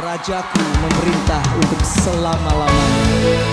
Rajaku memerintah untuk selama-lamanya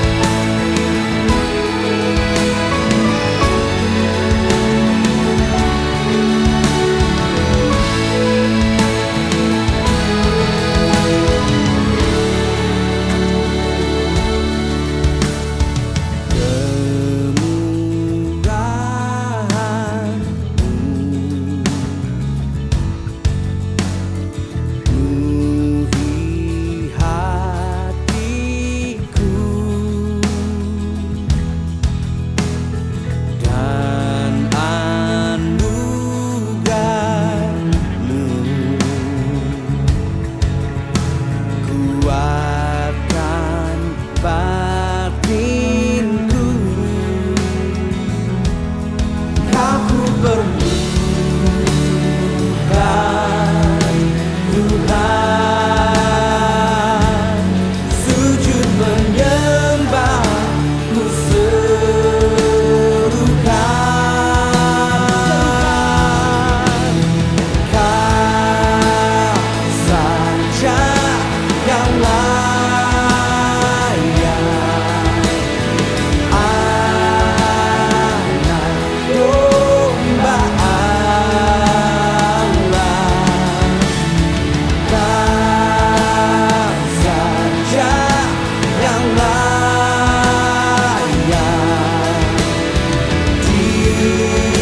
you